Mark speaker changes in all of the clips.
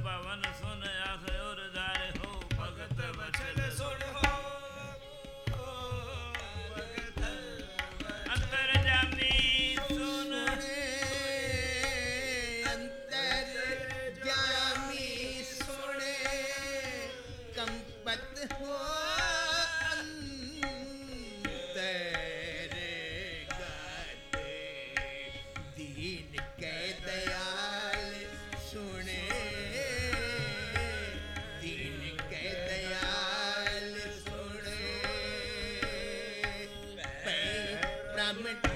Speaker 1: पवन सुन आस अस उर्धार हो भगत बचल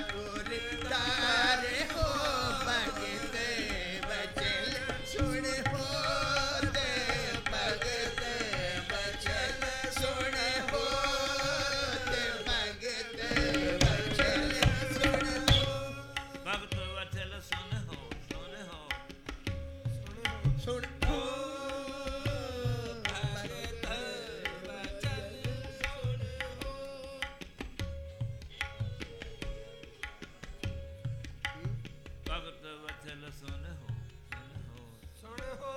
Speaker 2: ਉਰਦਾ ਰੇ ਭਗਤ
Speaker 3: ਵਚਨ ਸੁਣ ਹੋ ਸੁਣ ਹੋ।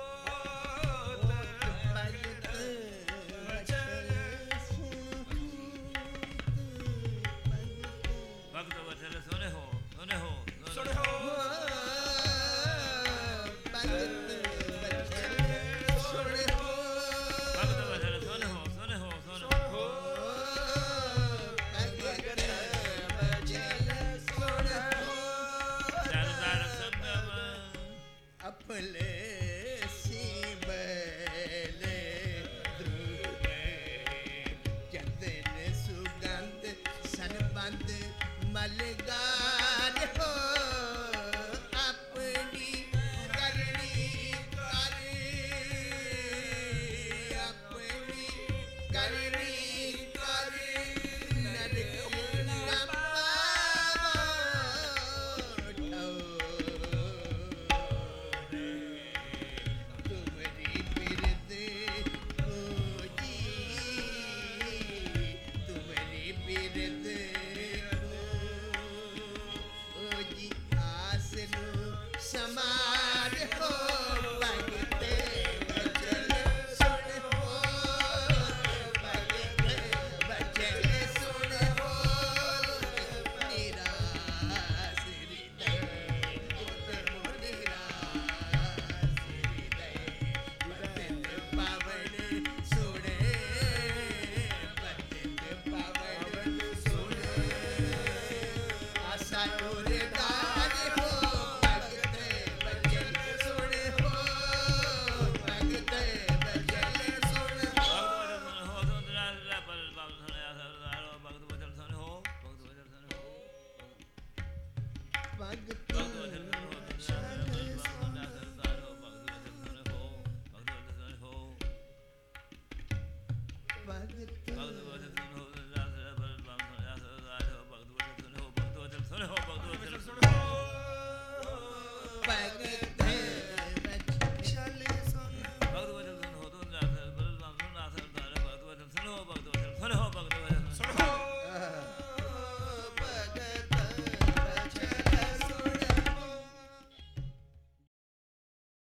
Speaker 3: ਭਗਤ
Speaker 1: ਵਚਨ।
Speaker 3: ਭਗਤ
Speaker 1: ਵਚਨ
Speaker 2: ਸੁਣ ਹੋ
Speaker 3: ਸੁਣ
Speaker 1: ਹੋ
Speaker 2: ਸੁਣ ਹੋ।
Speaker 3: ਭਗਤ पले